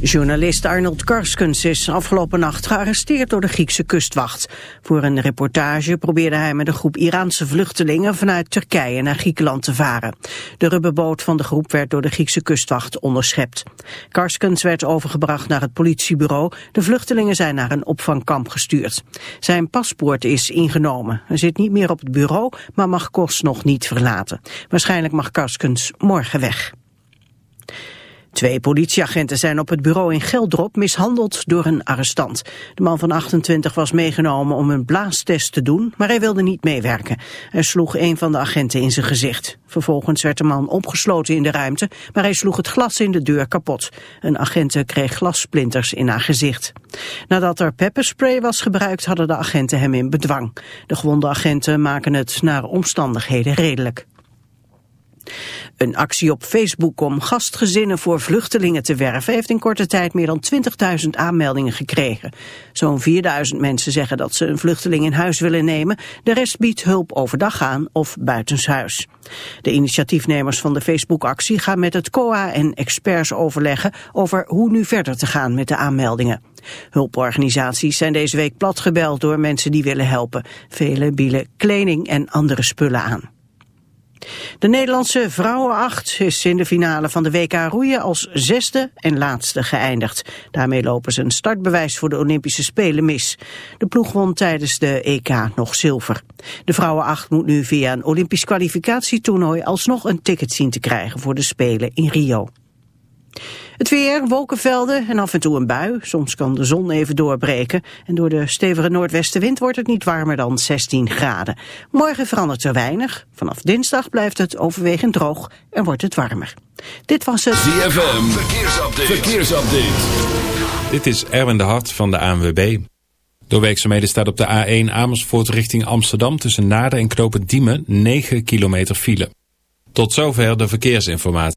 Journalist Arnold Karskens is afgelopen nacht gearresteerd door de Griekse kustwacht. Voor een reportage probeerde hij met een groep Iraanse vluchtelingen vanuit Turkije naar Griekenland te varen. De rubberboot van de groep werd door de Griekse kustwacht onderschept. Karskens werd overgebracht naar het politiebureau. De vluchtelingen zijn naar een opvangkamp gestuurd. Zijn paspoort is ingenomen. Hij zit niet meer op het bureau, maar mag Kos nog niet verlaten. Waarschijnlijk mag Karskens morgen weg. Twee politieagenten zijn op het bureau in Geldrop mishandeld door een arrestant. De man van 28 was meegenomen om een blaastest te doen, maar hij wilde niet meewerken. Hij sloeg een van de agenten in zijn gezicht. Vervolgens werd de man opgesloten in de ruimte, maar hij sloeg het glas in de deur kapot. Een agent kreeg glassplinters in haar gezicht. Nadat er pepperspray was gebruikt, hadden de agenten hem in bedwang. De gewonde agenten maken het naar omstandigheden redelijk. Een actie op Facebook om gastgezinnen voor vluchtelingen te werven... heeft in korte tijd meer dan 20.000 aanmeldingen gekregen. Zo'n 4.000 mensen zeggen dat ze een vluchteling in huis willen nemen. De rest biedt hulp overdag aan of buitenshuis. De initiatiefnemers van de Facebook-actie gaan met het COA en experts overleggen... over hoe nu verder te gaan met de aanmeldingen. Hulporganisaties zijn deze week platgebeld door mensen die willen helpen. Velen bieden kleding en andere spullen aan. De Nederlandse vrouwenacht is in de finale van de WK roeien als zesde en laatste geëindigd. Daarmee lopen ze een startbewijs voor de Olympische Spelen mis. De ploeg won tijdens de EK nog zilver. De vrouwenacht moet nu via een Olympisch kwalificatietoernooi alsnog een ticket zien te krijgen voor de Spelen in Rio. Het weer, wolkenvelden en af en toe een bui. Soms kan de zon even doorbreken. En door de stevige noordwestenwind wordt het niet warmer dan 16 graden. Morgen verandert er weinig. Vanaf dinsdag blijft het overwegend droog en wordt het warmer. Dit was het... ZFM, verkeersupdate. verkeersupdate. Dit is Erwin de Hart van de ANWB. Door werkzaamheden staat op de A1 Amersfoort richting Amsterdam... tussen Naarden en Knopen Diemen 9 kilometer file. Tot zover de verkeersinformatie.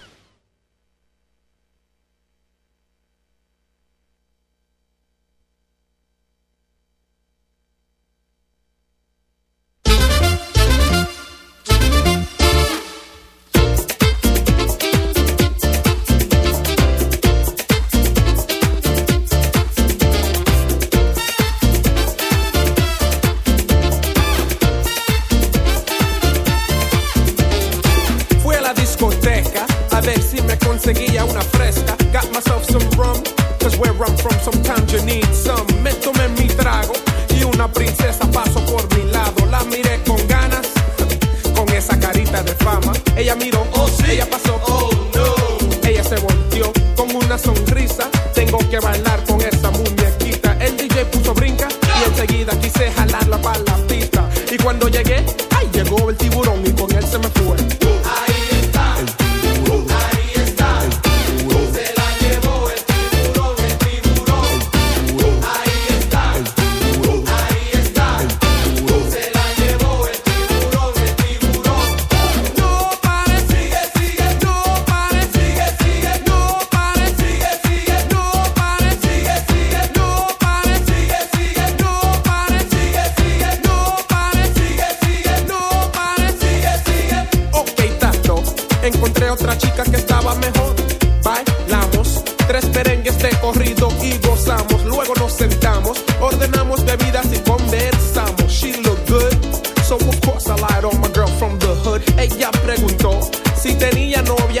Luego nos sentamos, ordenamos bebidas y conversamos. She looked good, so of course I on my girl from the hood. Ella preguntó si tenía novia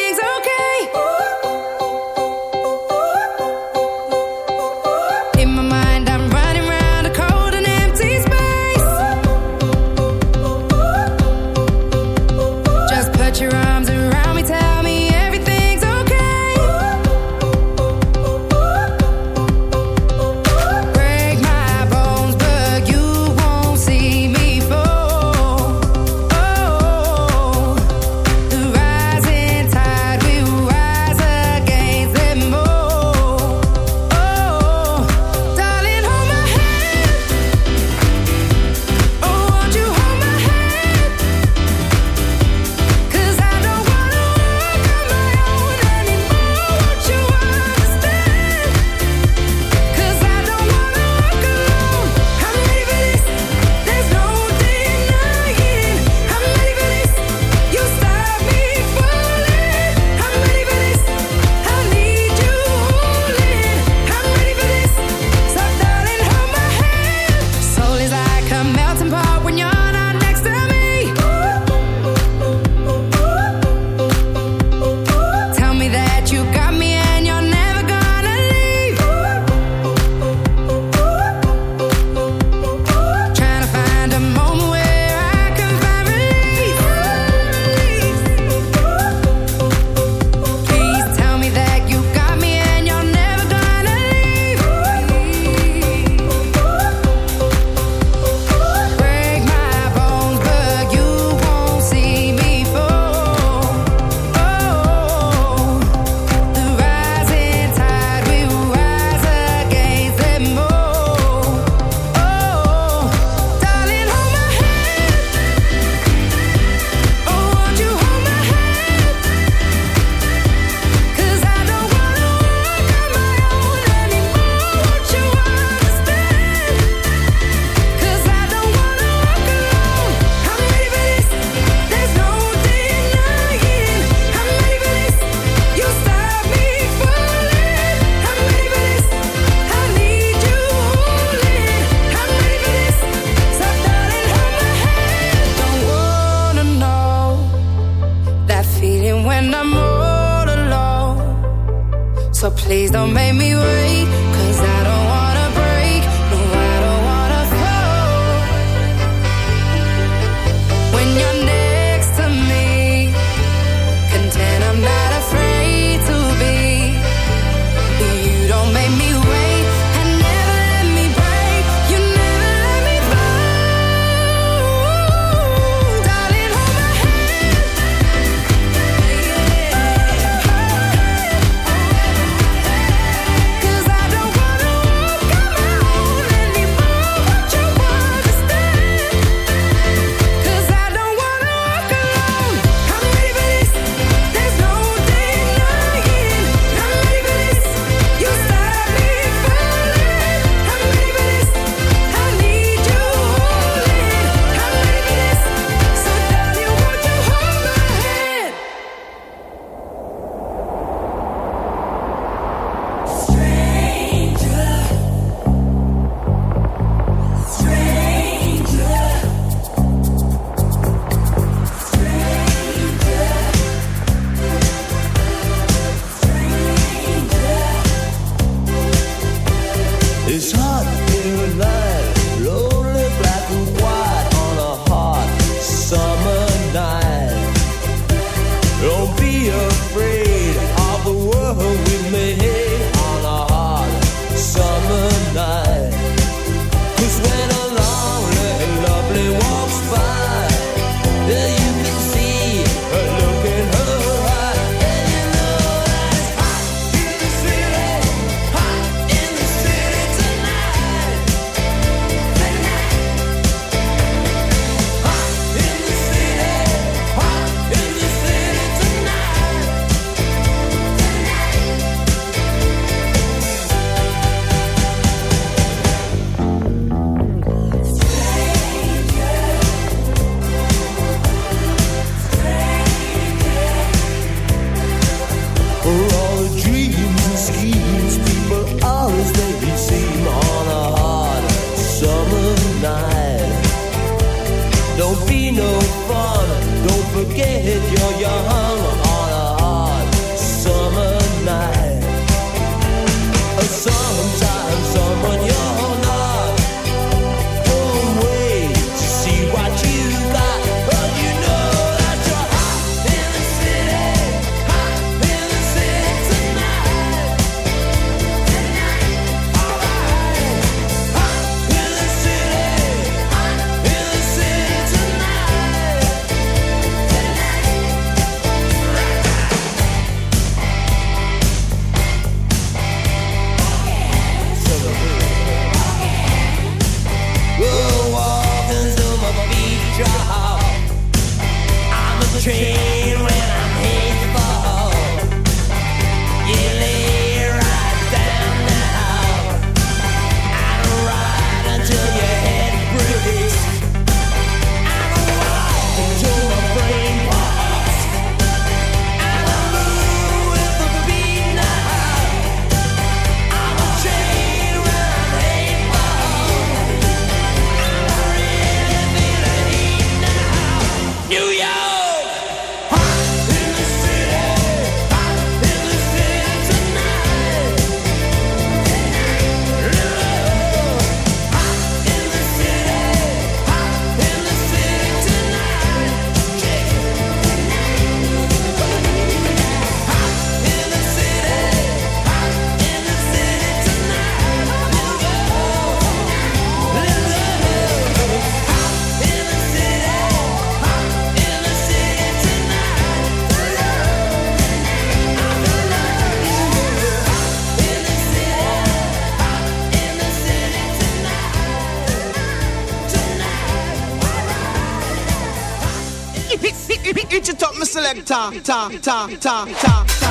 ta, ta, ta, ta, ta, ta.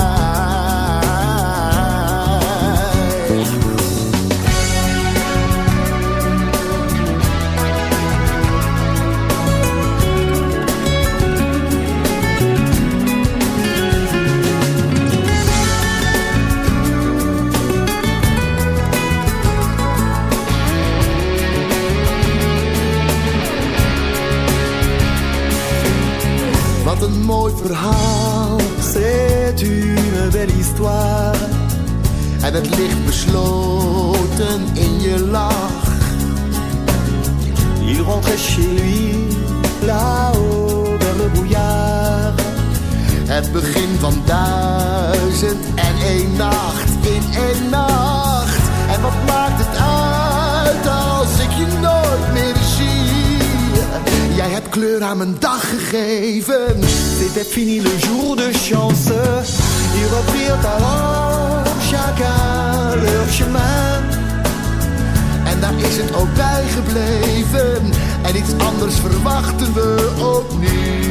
mooi verhaal. C'est une belle histoire. En het ligt besloten in je lach. Il rentre chez lui, là-haut vers le bouillard. Het begin van duizend en één nacht, in één nacht. En wat maakt het uit als ik je nooit meer Jij hebt kleur aan mijn dag gegeven. C'était fini le jour de chance. Je reprirent alors chacun leur chemin. En daar is het ook bij gebleven. En iets anders verwachten we opnieuw.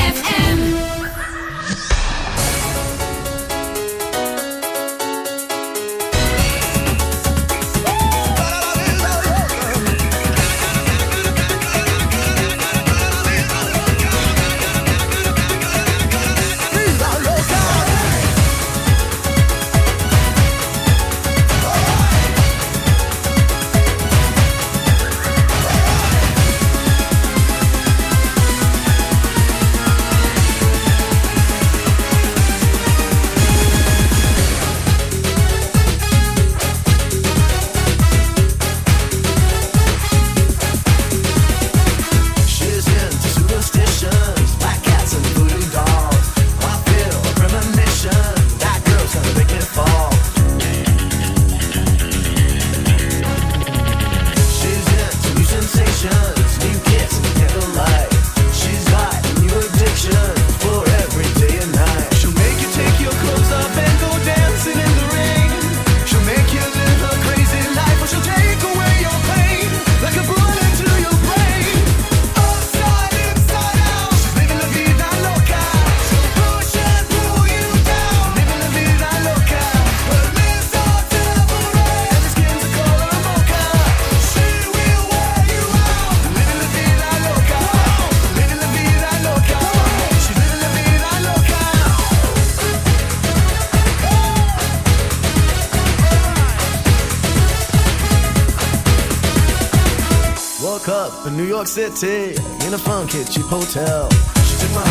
City in a funky cheap hotel. She took my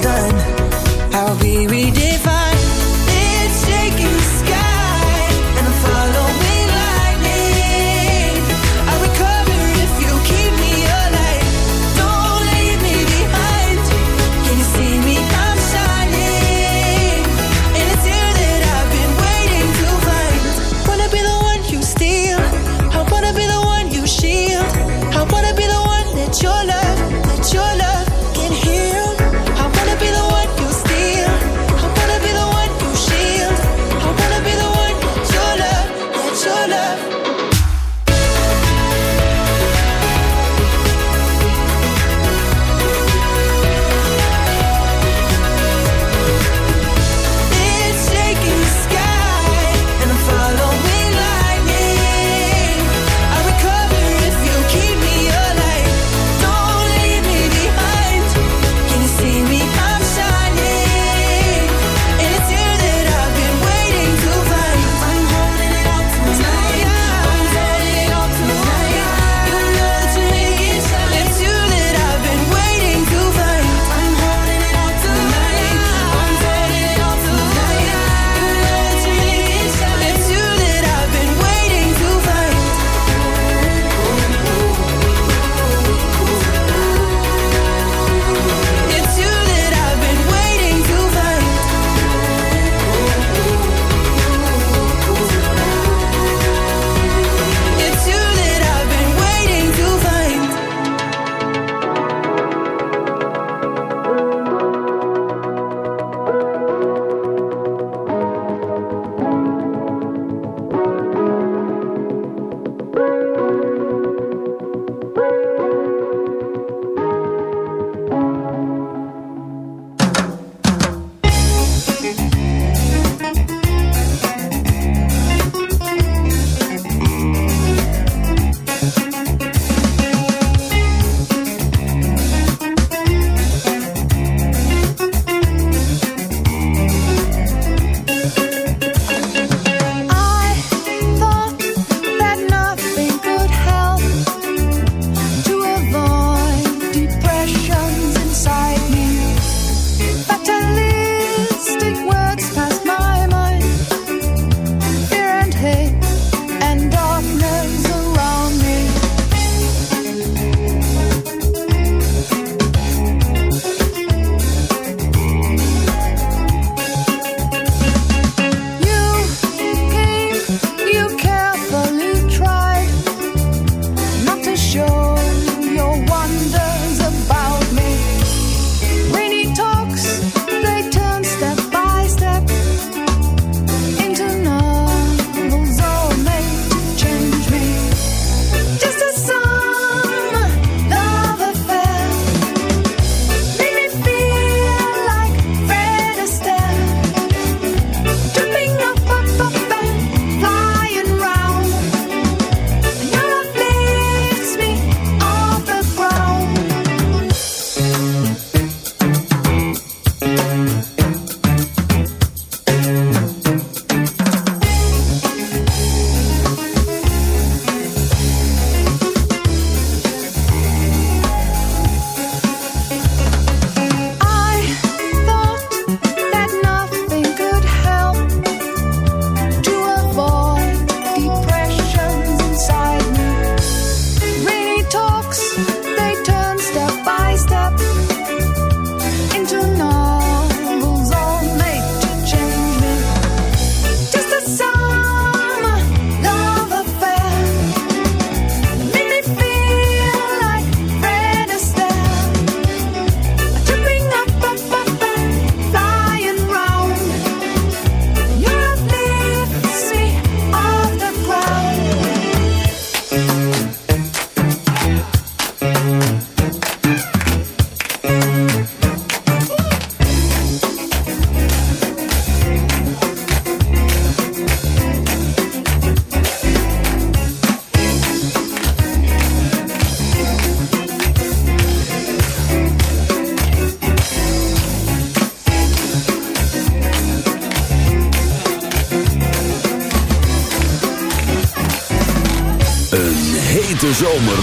done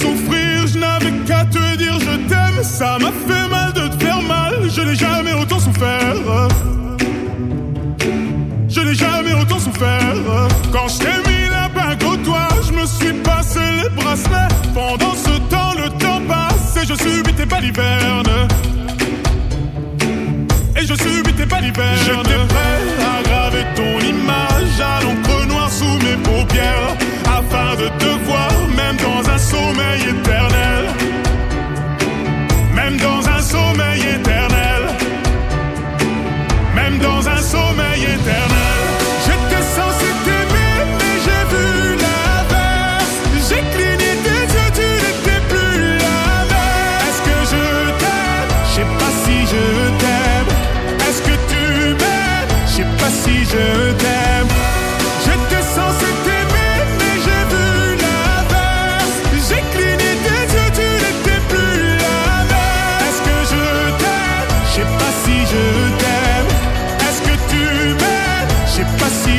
souffrir, je n'avais qu'à te dire je t'aime, ça m'a fait sommeil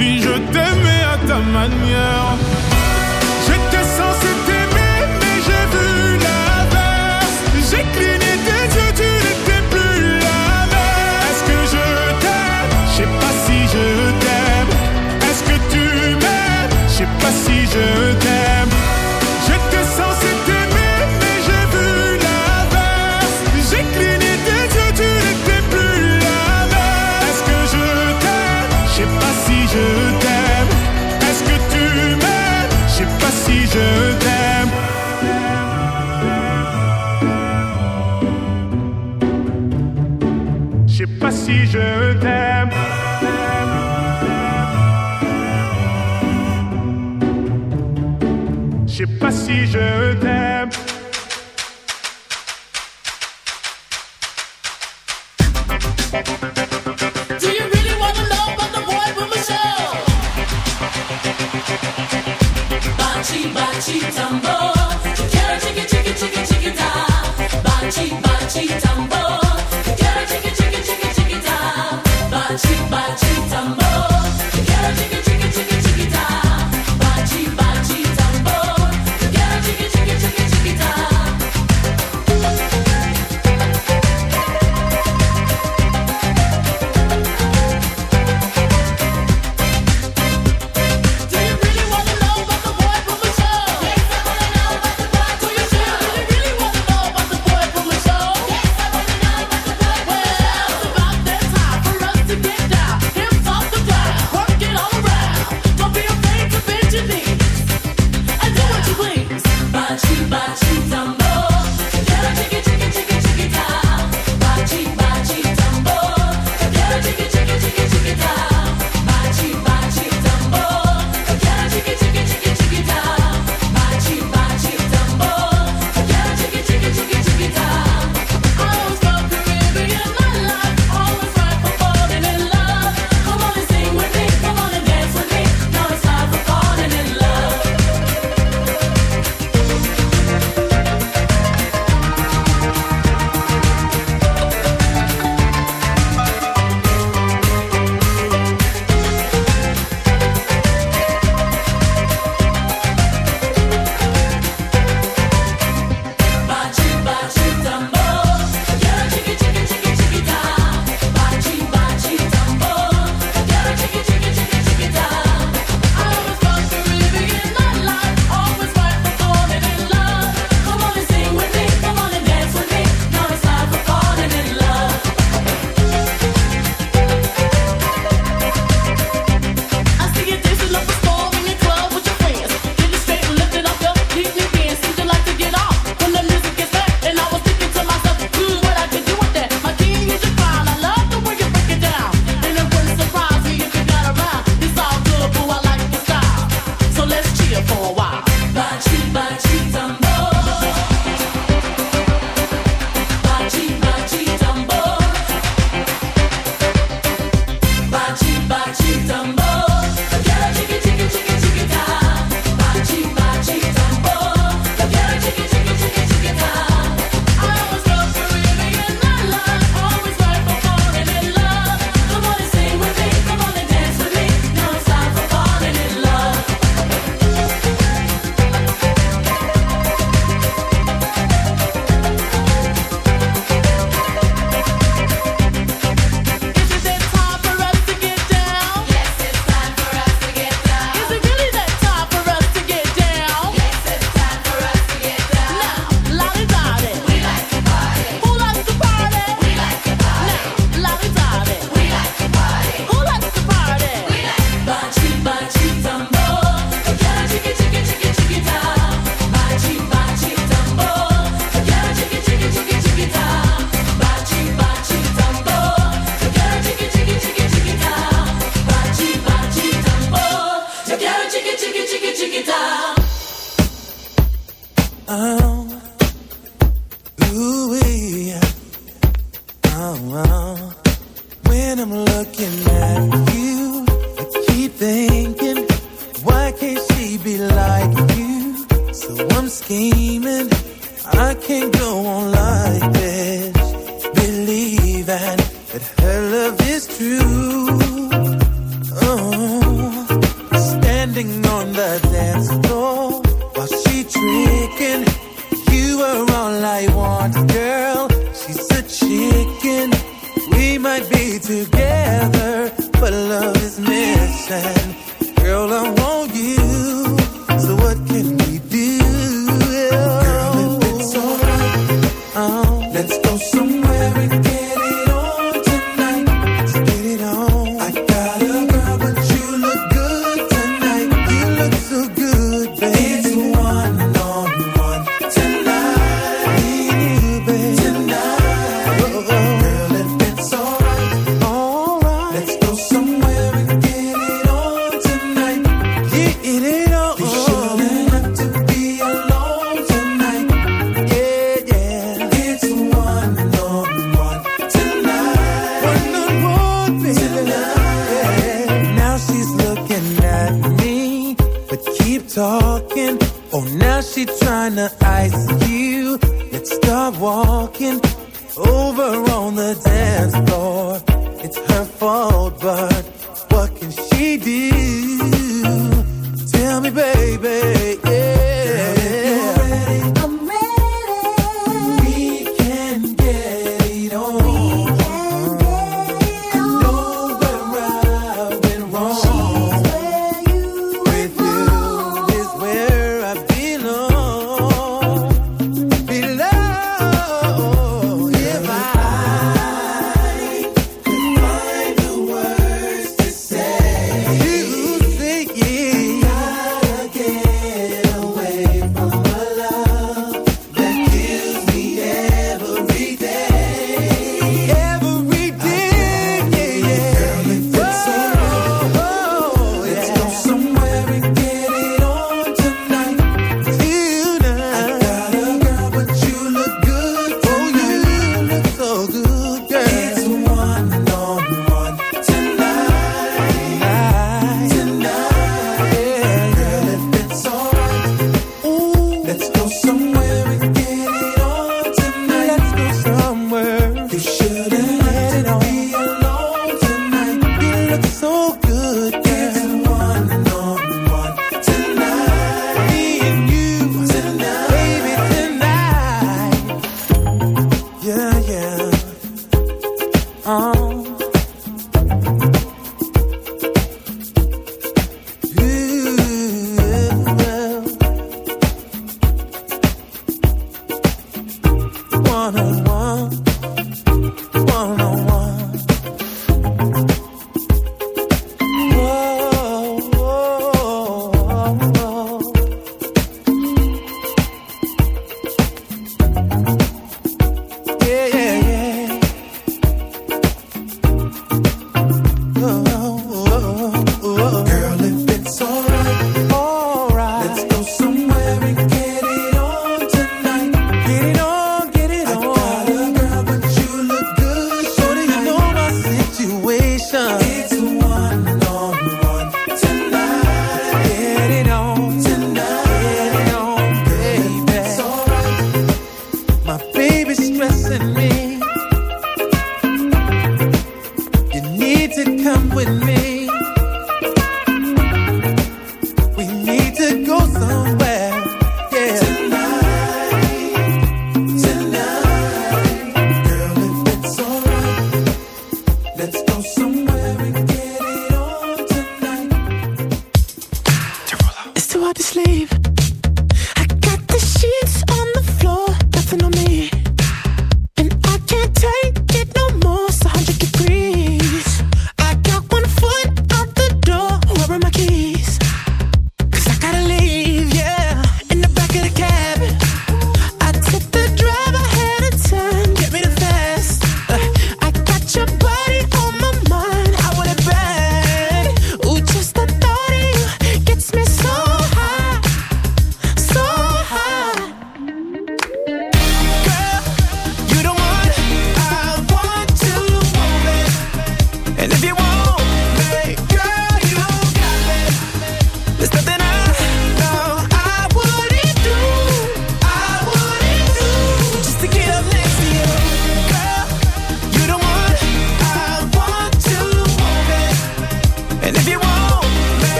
Si je t'aimais à ta manière. pas si je t'aime. I want, girl.